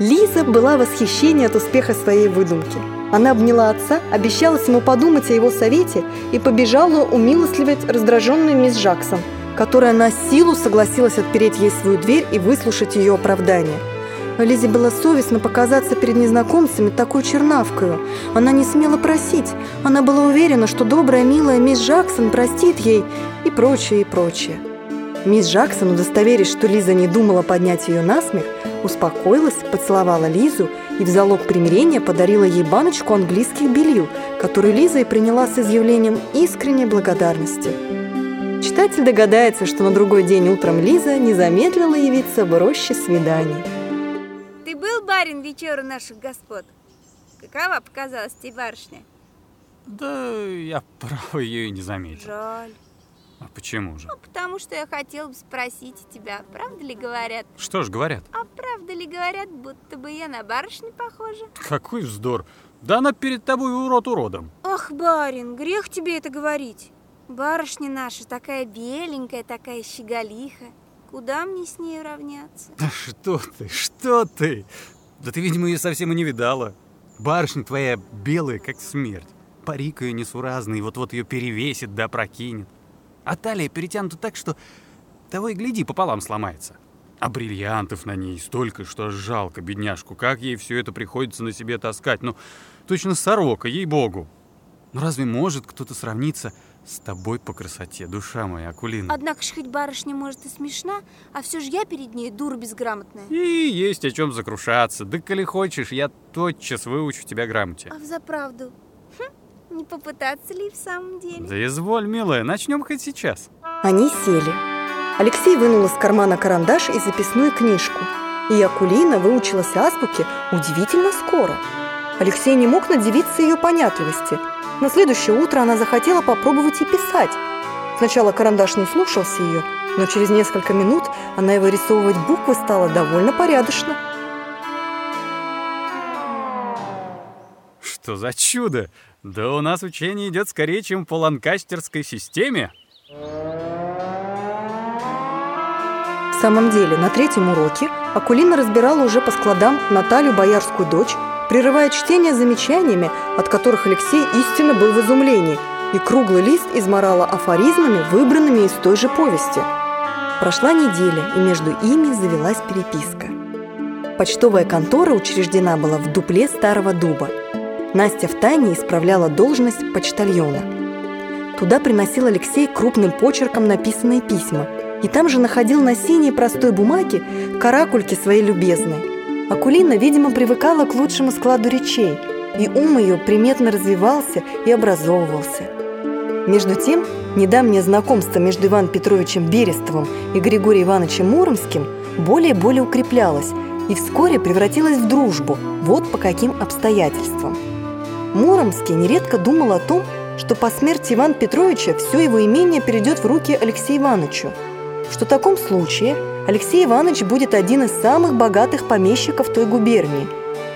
Лиза была в восхищении от успеха своей выдумки. Она обняла отца, обещалась ему подумать о его совете и побежала умилостливать раздраженную мисс Джаксон, которая на силу согласилась отпереть ей свою дверь и выслушать ее оправдание – но Лизе было совестно показаться перед незнакомцами такой чернавкою. Она не смела просить. Она была уверена, что добрая, милая мисс Джаксон простит ей и прочее, и прочее. Мисс Джаксон, удостоверясь, что Лиза не думала поднять ее на смех, успокоилась, поцеловала Лизу и в залог примирения подарила ей баночку английских белил, которую Лиза и приняла с изъявлением искренней благодарности. Читатель догадается, что на другой день утром Лиза не замедлила явиться в роще свиданий барин вечеру наших господ. Какова показалась тебе барышня? Да я, право, ее и не заметил. Жаль. А почему же? Ну, потому что я хотела бы спросить тебя, правда ли говорят? Что ж говорят? А правда ли говорят, будто бы я на барышню похожа? Какой вздор! Да она перед тобой урод уродом. Ах, барин, грех тебе это говорить. Барышня наша такая беленькая, такая щеголиха. Куда мне с ней равняться? Да что ты, что ты? Да ты, видимо, ее совсем и не видала. Барышня твоя белая, как смерть. Парик ее несуразный, вот-вот ее перевесит да прокинет. А талия перетянута так, что того и гляди, пополам сломается. А бриллиантов на ней столько, что жалко бедняжку. Как ей все это приходится на себе таскать? Ну, точно сорока, ей-богу. Ну разве может кто-то сравниться с тобой по красоте, душа моя, Акулина. Однако ж хоть барышня может и смешна, а все же я перед ней дура безграмотная. И есть о чем закрушаться. Да коли хочешь, я тотчас выучу тебя грамоте. А за правду? Хм, не попытаться ли в самом деле? Да изволь, милая, начнем хоть сейчас. Они сели. Алексей вынул из кармана карандаш и записную книжку. И Акулина выучилась азбуке удивительно скоро. Алексей не мог надевиться ее понятливости – на следующее утро она захотела попробовать и писать. Сначала карандаш не слушался ее, но через несколько минут она его рисовывать буквы стала довольно порядочно. Что за чудо! Да у нас учение идет скорее, чем по ланкастерской системе. В самом деле, на третьем уроке Акулина разбирала уже по складам Наталью Боярскую дочь, прерывая чтение замечаниями, от которых Алексей истинно был в изумлении, и круглый лист изморала афоризмами, выбранными из той же повести. Прошла неделя, и между ими завелась переписка. Почтовая контора учреждена была в дупле старого дуба. Настя втайне исправляла должность почтальона. Туда приносил Алексей крупным почерком написанные письма, и там же находил на синей простой бумаге каракульки своей любезной. Акулина, видимо, привыкала к лучшему складу речей, и ум ее приметно развивался и образовывался. Между тем, недавнее знакомство между Иваном Петровичем Берестовым и Григорием Ивановичем Муромским более и более укреплялось и вскоре превратилось в дружбу, вот по каким обстоятельствам. Муромский нередко думал о том, что по смерти Ивана Петровича все его имение перейдет в руки Алексею Ивановичу, что в таком случае – Алексей Иванович будет один из самых богатых помещиков той губернии,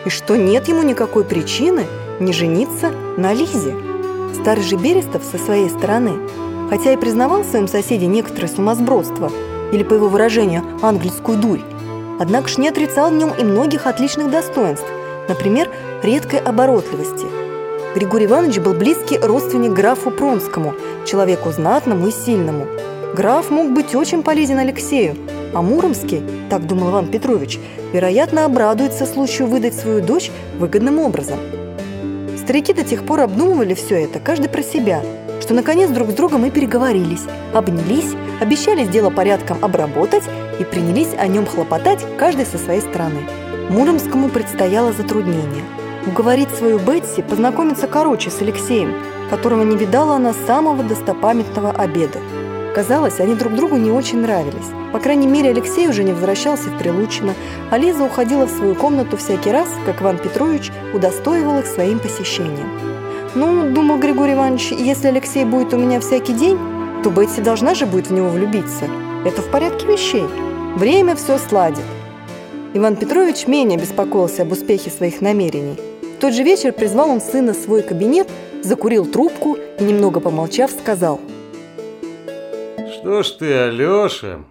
и что нет ему никакой причины не жениться на Лизе. Старый же Берестов со своей стороны, хотя и признавал своим соседе некоторое сумасбродство, или, по его выражению, ангельскую дурь, однако ж не отрицал в нем и многих отличных достоинств, например, редкой оборотливости. Григорий Иванович был близкий родственник графу Пронскому, человеку знатному и сильному. Граф мог быть очень полезен Алексею, а Муромский, так думал Иван Петрович, вероятно, обрадуется случаю выдать свою дочь выгодным образом. Старики до тех пор обдумывали все это, каждый про себя, что наконец друг с другом и переговорились, обнялись, обещались дело порядком обработать и принялись о нем хлопотать, каждый со своей стороны. Муромскому предстояло затруднение – уговорить свою Бетси познакомиться короче с Алексеем, которого не видала она с самого достопамятного обеда. Казалось, они друг другу не очень нравились. По крайней мере, Алексей уже не возвращался в Прилучино, а Лиза уходила в свою комнату всякий раз, как Иван Петрович удостоивал их своим посещением. «Ну, — думал Григорий Иванович, — если Алексей будет у меня всякий день, то Бетси должна же будет в него влюбиться. Это в порядке вещей. Время все сладит». Иван Петрович менее беспокоился об успехе своих намерений. В тот же вечер призвал он сына в свой кабинет, закурил трубку и, немного помолчав, сказал – что ж ты, Алеша,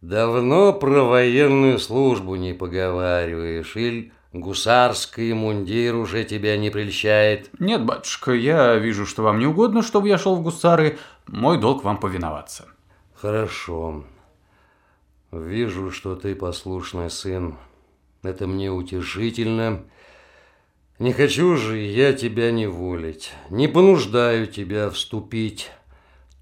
Давно про военную службу не поговариваешь, или гусарский мундир уже тебя не прельщает? Нет, батюшка, я вижу, что вам не угодно, чтобы я шел в гусары. Мой долг вам повиноваться. Хорошо. Вижу, что ты послушный сын. Это мне утешительно. Не хочу же я тебя не волить. Не понуждаю тебя вступить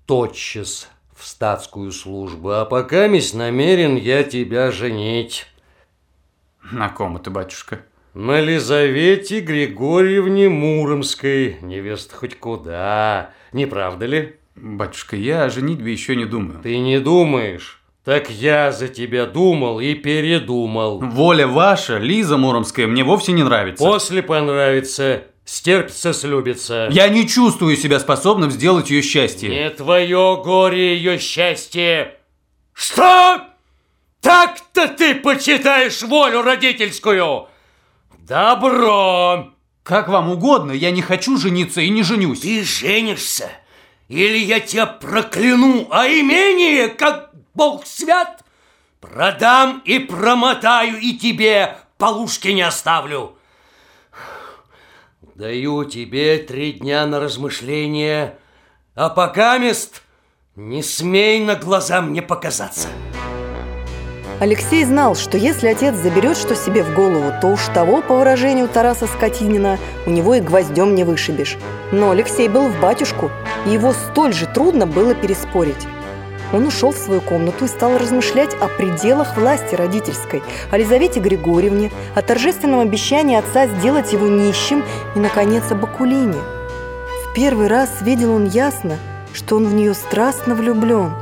тотчас в статскую службу, а пока мись намерен я тебя женить. На ком это, батюшка? На Лизавете Григорьевне Муромской. Невеста хоть куда, не правда ли? Батюшка, я о женитьбе еще не думаю. Ты не думаешь? Так я за тебя думал и передумал. Воля ваша, Лиза Муромская, мне вовсе не нравится. После понравится, стерпится, слюбится. Я не чувствую себя способным сделать ее счастье. Не твое горе ее счастье. Что? Так-то ты почитаешь волю родительскую? Добро. Как вам угодно, я не хочу жениться и не женюсь. Ты женишься, или я тебя прокляну, а имение, как бог свят, продам и промотаю, и тебе полушки не оставлю. Даю тебе три дня на размышление, а пока мест не смей на глаза мне показаться. Алексей знал, что если отец заберет что себе в голову, то уж того, по выражению Тараса Скотинина, у него и гвоздем не вышибешь. Но Алексей был в батюшку, и его столь же трудно было переспорить. Он ушел в свою комнату и стал размышлять о пределах власти родительской, о Лизавете Григорьевне, о торжественном обещании отца сделать его нищим и, наконец, об Акулине. В первый раз видел он ясно, что он в нее страстно влюблен.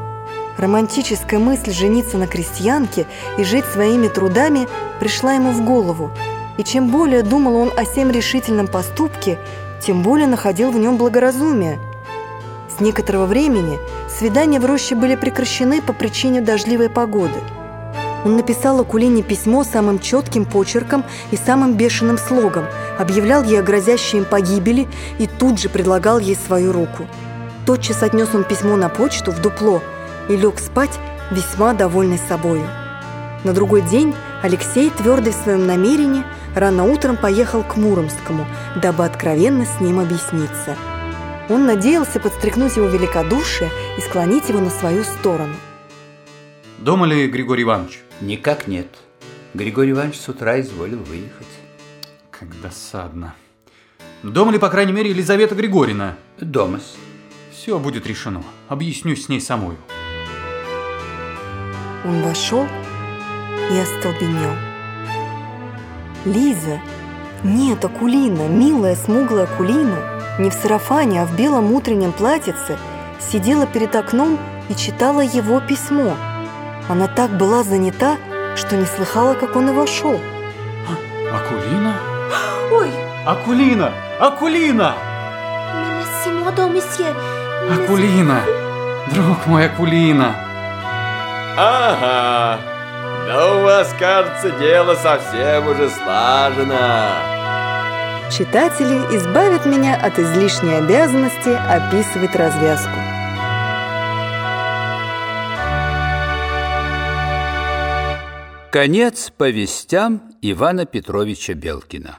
Романтическая мысль жениться на крестьянке и жить своими трудами пришла ему в голову. И чем более думал он о сем решительном поступке, тем более находил в нем благоразумие. С некоторого времени свидания в роще были прекращены по причине дождливой погоды. Он написал Акулине письмо самым четким почерком и самым бешеным слогом, объявлял ей о грозящей им погибели и тут же предлагал ей свою руку. Тотчас отнес он письмо на почту в дупло и лег спать весьма довольный собою. На другой день Алексей, твердый в своем намерении, рано утром поехал к Муромскому, дабы откровенно с ним объясниться. Он надеялся подстрекнуть его великодушие и склонить его на свою сторону. Дома ли Григорий Иванович? Никак нет. Григорий Иванович с утра изволил выехать. Как досадно. Дома ли, по крайней мере, Елизавета Григорьевна? Домас. Все будет решено. Объяснюсь с ней самою. Он вошел и остолбенел. Лиза, нет, Акулина, милая смуглая Акулина, не в сарафане, а в белом утреннем платьице, сидела перед окном и читала его письмо. Она так была занята, что не слыхала, как он и вошел. Акулина? Ой, Акулина! Акулина! мадам, месье. Акулина! Друг мой, Акулина! Ага, да у вас, кажется, дело совсем уже слажено. Читатели избавят меня от излишней обязанности описывать развязку. Конец повестям Ивана Петровича Белкина.